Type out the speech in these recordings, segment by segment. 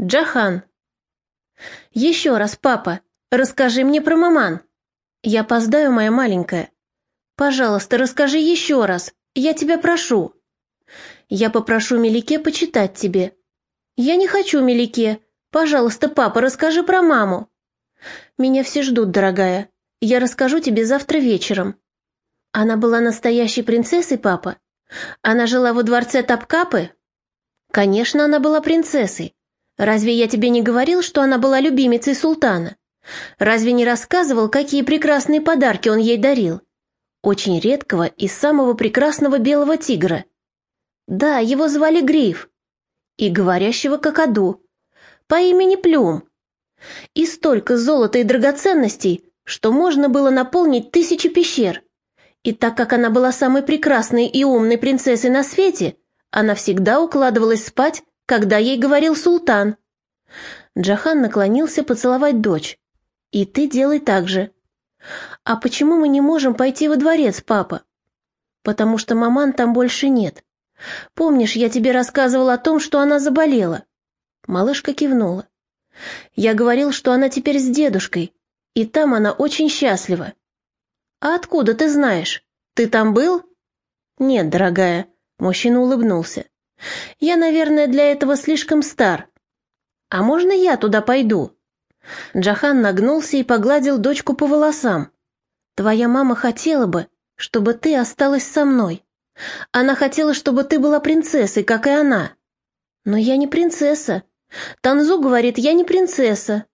Джахан. «Еще раз, папа, расскажи мне про маман. Я опоздаю, моя маленькая. Пожалуйста, расскажи еще раз, я тебя прошу. Я попрошу Мелике почитать тебе. Я не хочу Мелике. Пожалуйста, папа, расскажи про маму. Меня все ждут, дорогая. Я расскажу тебе завтра вечером. Она была настоящей принцессой, папа? Она жила во дворце Тапкапы? Конечно, она была принцессой. Разве я тебе не говорил, что она была любимицей султана? Разве не рассказывал, какие прекрасные подарки он ей дарил? Очень редкого и самого прекрасного белого тигра. Да, его звали Гриф. И говорящего какаду. По имени Плюм. И столько золота и драгоценностей, что можно было наполнить тысячи пещер. И так как она была самой прекрасной и умной принцессой на свете, она всегда укладывалась спать когда ей говорил султан. Джахан наклонился поцеловать дочь. И ты делай так же. А почему мы не можем пойти во дворец, папа? Потому что маман там больше нет. Помнишь, я тебе рассказывал о том, что она заболела? Малышка кивнула. Я говорил, что она теперь с дедушкой, и там она очень счастлива. А откуда ты знаешь? Ты там был? Нет, дорогая, мужчина улыбнулся. Я, наверное, для этого слишком стар. А можно я туда пойду?» Джахан нагнулся и погладил дочку по волосам. «Твоя мама хотела бы, чтобы ты осталась со мной. Она хотела, чтобы ты была принцессой, как и она. Но я не принцесса. Танзу говорит, я не принцесса.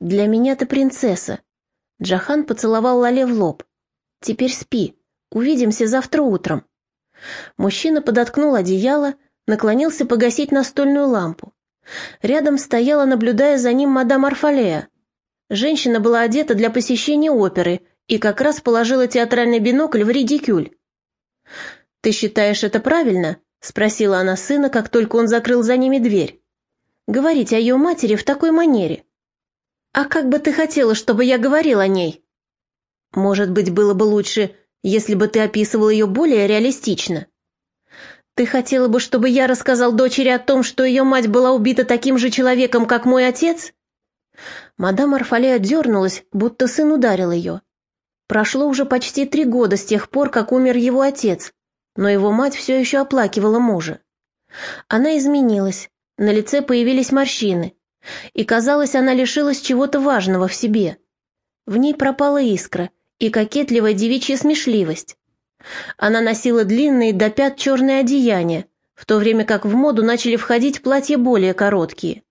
Для меня ты принцесса. Джахан поцеловал Лале в лоб. Теперь спи. Увидимся завтра утром. Мужчина подоткнул одеяло, наклонился погасить настольную лампу. Рядом стояла, наблюдая за ним, мадам Арфалея. Женщина была одета для посещения оперы и как раз положила театральный бинокль в редикюль. «Ты считаешь это правильно?» — спросила она сына, как только он закрыл за ними дверь. «Говорить о ее матери в такой манере». «А как бы ты хотела, чтобы я говорил о ней?» «Может быть, было бы лучше, если бы ты описывал ее более реалистично». «Ты хотела бы, чтобы я рассказал дочери о том, что ее мать была убита таким же человеком, как мой отец?» Мадам Арфале отдернулась, будто сын ударил ее. Прошло уже почти три года с тех пор, как умер его отец, но его мать все еще оплакивала мужа. Она изменилась, на лице появились морщины, и, казалось, она лишилась чего-то важного в себе. В ней пропала искра и кокетливая девичья смешливость. Она носила длинные до пят черные одеяния, в то время как в моду начали входить платья более короткие.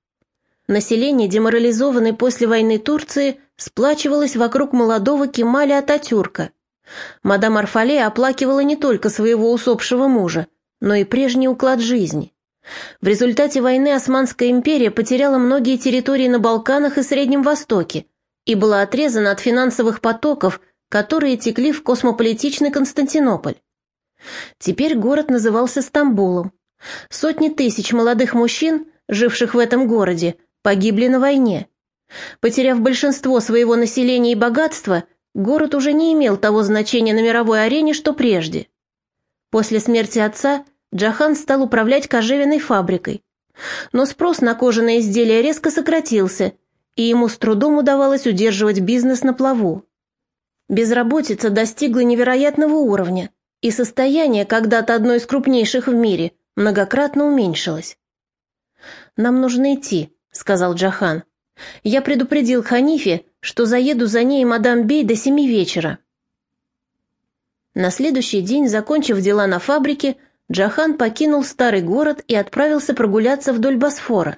Население деморализованной после войны Турции сплачивалось вокруг молодого Кемаля Ататюрка. Мадам Арфале оплакивала не только своего усопшего мужа, но и прежний уклад жизни. В результате войны Османская империя потеряла многие территории на Балканах и Среднем Востоке и была отрезана от финансовых потоков, которые текли в космополитичный Константинополь. Теперь город назывался Стамбулом. Сотни тысяч молодых мужчин, живших в этом городе, погибли на войне. Потеряв большинство своего населения и богатства, город уже не имел того значения на мировой арене, что прежде. После смерти отца Джахан стал управлять кожевенной фабрикой. Но спрос на кожаные изделия резко сократился, и ему с трудом удавалось удерживать бизнес на плаву. Безработица достигла невероятного уровня, и состояние, когда-то одно из крупнейших в мире, многократно уменьшилось. «Нам нужно идти», — сказал Джахан. «Я предупредил Ханифе, что заеду за ней мадам Бей до семи вечера». На следующий день, закончив дела на фабрике, Джахан покинул старый город и отправился прогуляться вдоль Босфора.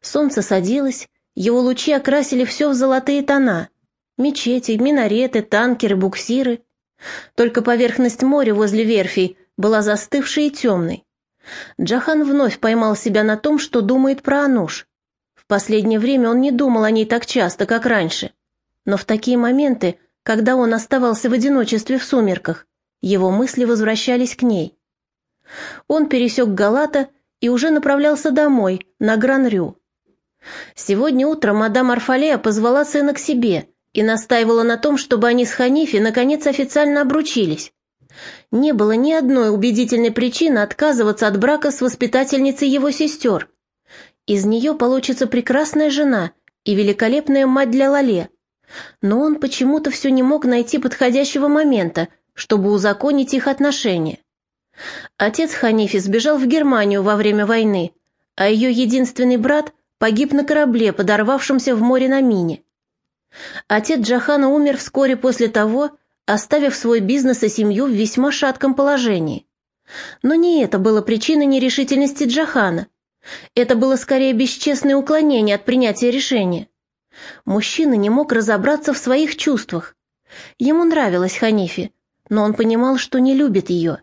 Солнце садилось, его лучи окрасили все в золотые тона, Мечети, минареты, танкеры, буксиры. Только поверхность моря возле верфей была застывшей и темной. Джахан вновь поймал себя на том, что думает про Ануш. В последнее время он не думал о ней так часто, как раньше. Но в такие моменты, когда он оставался в одиночестве в сумерках, его мысли возвращались к ней. Он пересек Галата и уже направлялся домой, на Гран-Рю. Сегодня утром мадам Арфалея позвала сына к себе и настаивала на том, чтобы они с Ханифи наконец официально обручились. Не было ни одной убедительной причины отказываться от брака с воспитательницей его сестер. Из нее получится прекрасная жена и великолепная мать для Лале. Но он почему-то все не мог найти подходящего момента, чтобы узаконить их отношения. Отец Ханифи сбежал в Германию во время войны, а ее единственный брат погиб на корабле, подорвавшемся в море на мине. Отец Джахана умер вскоре после того, оставив свой бизнес и семью в весьма шатком положении. Но не это было причиной нерешительности Джахана. Это было скорее бесчестное уклонение от принятия решения. Мужчина не мог разобраться в своих чувствах. Ему нравилась Ханифи, но он понимал, что не любит ее.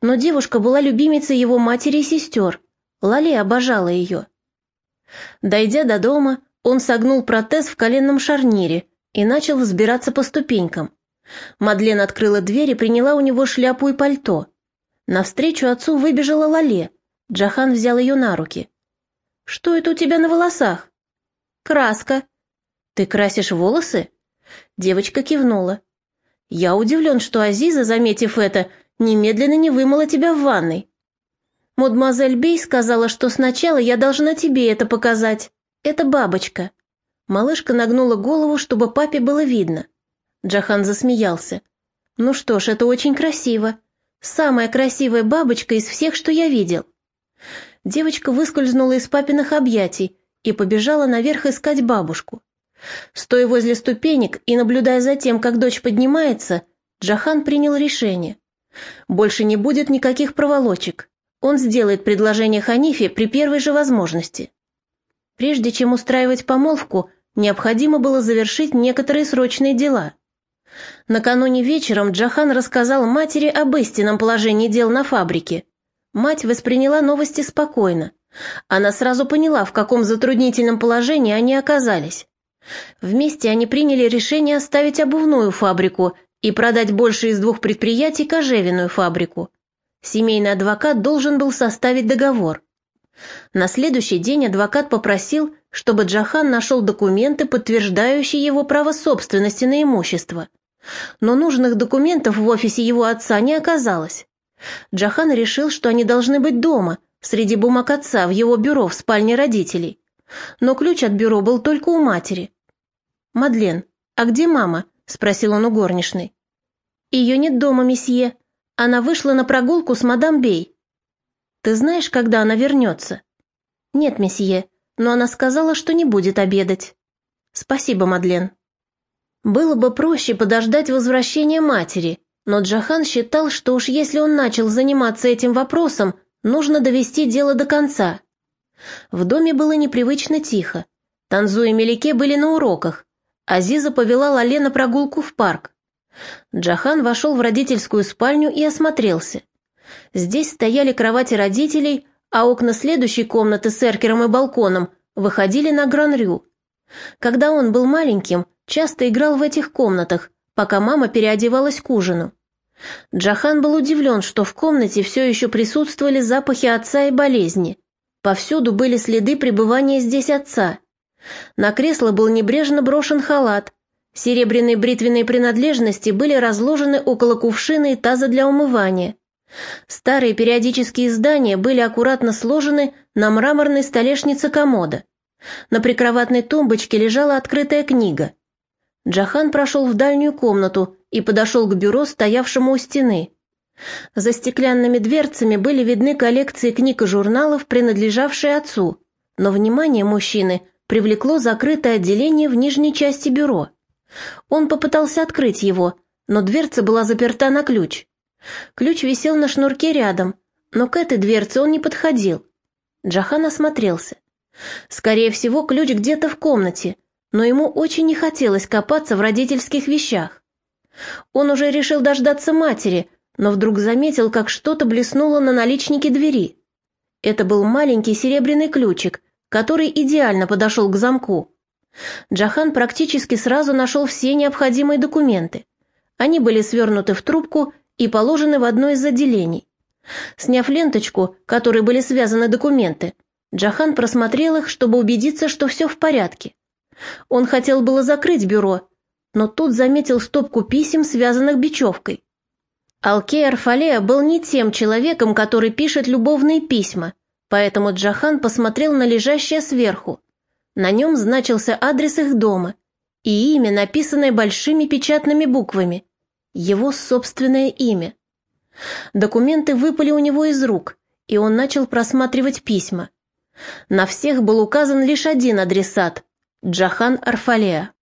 Но девушка была любимицей его матери и сестер. Лали обожала ее. Дойдя до дома, он согнул протез в коленном шарнире и начал взбираться по ступенькам. Мадлен открыла дверь и приняла у него шляпу и пальто. Навстречу отцу выбежала Лале. Джахан взял ее на руки. «Что это у тебя на волосах?» «Краска». «Ты красишь волосы?» Девочка кивнула. «Я удивлен, что Азиза, заметив это, немедленно не вымыла тебя в ванной. Мадемуазель Бей сказала, что сначала я должна тебе это показать. Это бабочка». Малышка нагнула голову, чтобы папе было видно. Джахан засмеялся. «Ну что ж, это очень красиво. Самая красивая бабочка из всех, что я видел». Девочка выскользнула из папиных объятий и побежала наверх искать бабушку. Стоя возле ступенек и наблюдая за тем, как дочь поднимается, Джахан принял решение. Больше не будет никаких проволочек. Он сделает предложение Ханифе при первой же возможности. Прежде чем устраивать помолвку, необходимо было завершить некоторые срочные дела – Накануне вечером Джахан рассказал матери об истинном положении дел на фабрике. Мать восприняла новости спокойно. Она сразу поняла, в каком затруднительном положении они оказались. Вместе они приняли решение оставить обувную фабрику и продать больше из двух предприятий кожевенную фабрику. Семейный адвокат должен был составить договор. На следующий день адвокат попросил, чтобы Джахан нашел документы, подтверждающие его право собственности на имущество – но нужных документов в офисе его отца не оказалось. Джахан решил, что они должны быть дома, среди бумаг отца в его бюро в спальне родителей. Но ключ от бюро был только у матери. «Мадлен, а где мама?» – спросил он у горничной. «Ее нет дома, месье. Она вышла на прогулку с мадам Бей». «Ты знаешь, когда она вернется?» «Нет, месье, но она сказала, что не будет обедать». «Спасибо, Мадлен». Было бы проще подождать возвращения матери, но Джахан считал, что уж если он начал заниматься этим вопросом, нужно довести дело до конца. В доме было непривычно тихо. Танзу и Мелике были на уроках. Азиза повела Лале на прогулку в парк. Джахан вошел в родительскую спальню и осмотрелся. Здесь стояли кровати родителей, а окна следующей комнаты с эркером и балконом выходили на Гран-Рю. Когда он был маленьким, часто играл в этих комнатах, пока мама переодевалась к ужину. Джахан был удивлен, что в комнате все еще присутствовали запахи отца и болезни. Повсюду были следы пребывания здесь отца. На кресло был небрежно брошен халат. Серебряные бритвенные принадлежности были разложены около кувшина и таза для умывания. Старые периодические издания были аккуратно сложены на мраморной столешнице комода. На прикроватной тумбочке лежала открытая книга. Джахан прошел в дальнюю комнату и подошел к бюро, стоявшему у стены. За стеклянными дверцами были видны коллекции книг и журналов, принадлежавшие отцу, но внимание мужчины привлекло закрытое отделение в нижней части бюро. Он попытался открыть его, но дверца была заперта на ключ. Ключ висел на шнурке рядом, но к этой дверце он не подходил. Джахан осмотрелся. Скорее всего, ключ где-то в комнате, но ему очень не хотелось копаться в родительских вещах. Он уже решил дождаться матери, но вдруг заметил, как что-то блеснуло на наличнике двери. Это был маленький серебряный ключик, который идеально подошел к замку. Джахан практически сразу нашел все необходимые документы. Они были свернуты в трубку и положены в одно из отделений. Сняв ленточку, которой были связаны документы, Джахан просмотрел их, чтобы убедиться, что все в порядке. Он хотел было закрыть бюро, но тут заметил стопку писем, связанных бечевкой. Алкей Арфалея был не тем человеком, который пишет любовные письма. Поэтому Джахан посмотрел на лежащее сверху. На нем значился адрес их дома и имя, написанное большими печатными буквами. Его собственное имя. Документы выпали у него из рук, и он начал просматривать письма. На всех был указан лишь один адресат – Джахан Арфалея.